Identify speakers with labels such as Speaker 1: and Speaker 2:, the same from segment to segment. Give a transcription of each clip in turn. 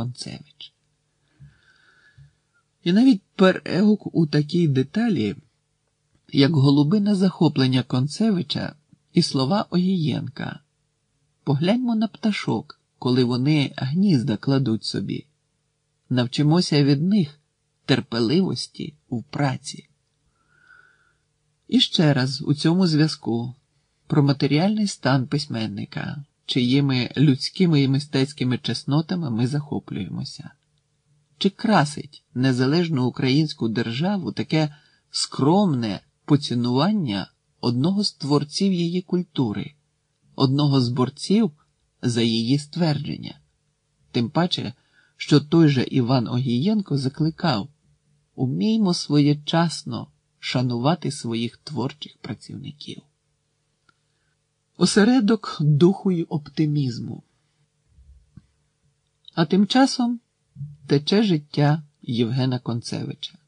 Speaker 1: Концевич. І навіть перегук у такій деталі, як голубине захоплення Концевича і слова Огієнка. Погляньмо на пташок, коли вони гнізда кладуть собі. Навчимося від них терпеливості в праці. І ще раз у цьому зв'язку про матеріальний стан письменника, чиїми людськими і мистецькими чеснотами ми захоплюємося. Чи красить незалежну українську державу таке скромне поцінування одного з творців її культури, одного з борців за її ствердження? Тим паче, що той же Іван Огієнко закликав уміймо своєчасно шанувати своїх творчих працівників. Осередок духу й оптимізму. А тим часом тече життя Євгена Концевича,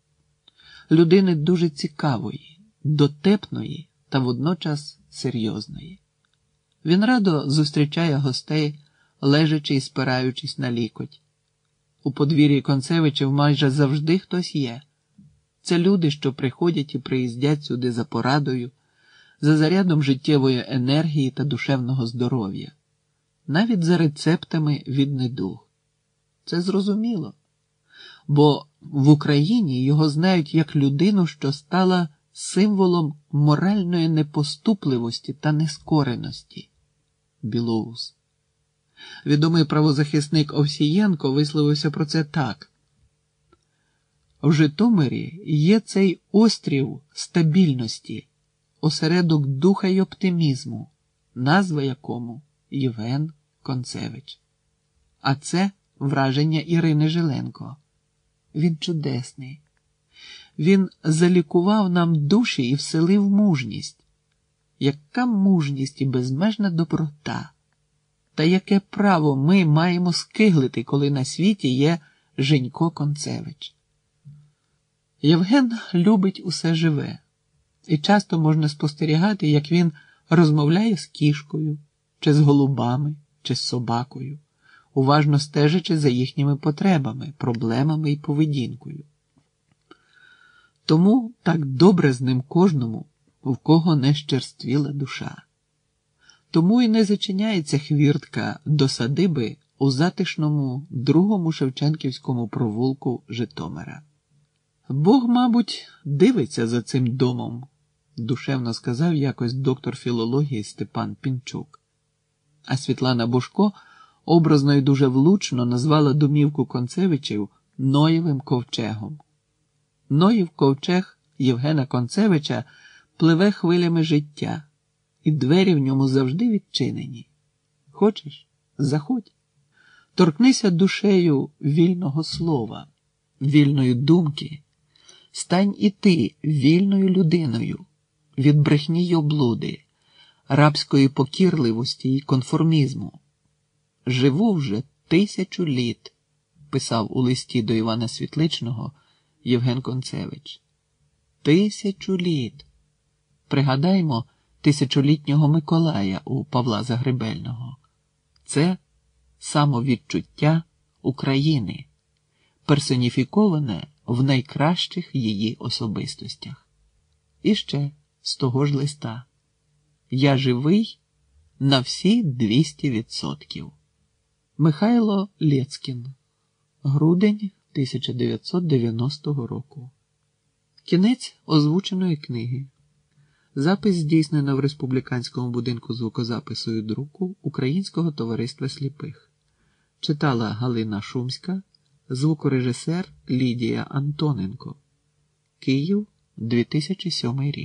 Speaker 1: людини дуже цікавої, дотепної та водночас серйозної. Він радо зустрічає гостей, лежачи і спираючись на лікоть. У подвір'ї Концевичів майже завжди хтось є. Це люди, що приходять і приїздять сюди за порадою, за зарядом життєвої енергії та душевного здоров'я, навіть за рецептами від недуг. Це зрозуміло, бо в Україні його знають як людину, що стала символом моральної непоступливості та нескореності. Білоус. Відомий правозахисник Овсієнко висловився про це так. В Житомирі є цей острів стабільності, осередок духа й оптимізму, назва якому Євген Концевич. А це враження Ірини Жиленко. Він чудесний. Він залікував нам душі і вселив мужність. Яка мужність і безмежна доброта? Та яке право ми маємо скиглити, коли на світі є Женько Концевич? Євген любить усе живе, і часто можна спостерігати, як він розмовляє з кішкою, чи з голубами, чи з собакою, уважно стежачи за їхніми потребами, проблемами і поведінкою. Тому так добре з ним кожному, в кого не щерствіла душа. Тому і не зачиняється хвіртка до садиби у затишному другому Шевченківському провулку Житомира. Бог, мабуть, дивиться за цим домом, душевно сказав якось доктор філології Степан Пінчук. А Світлана Бошко образно і дуже влучно назвала домівку Концевичів Ноєвим ковчегом. Ноїв ковчег Євгена Концевича пливе хвилями життя, і двері в ньому завжди відчинені. Хочеш? Заходь. Торкнися душею вільного слова, вільної думки. Стань і ти вільною людиною від брехні й облуди, рабської покірливості й конформізму. Живу вже тисячу літ, писав у листі до Івана Світличного Євген Концевич. Тисячу літ. Пригадаймо тисячолітнього Миколая у Павла Загребельного. Це самовідчуття України, персоніфіковане в найкращих її особистостях. І ще з того ж листа Я живий на всі 200%. Михайло Лєцкін. Грудень 1990 року. Кінець озвученої книги. Запис здійснено в Республіканському будинку звукозапису і друку Українського товариства сліпих. Читала Галина Шумська, звукорежисер Лідія Антоненко. Київ 2007 рік.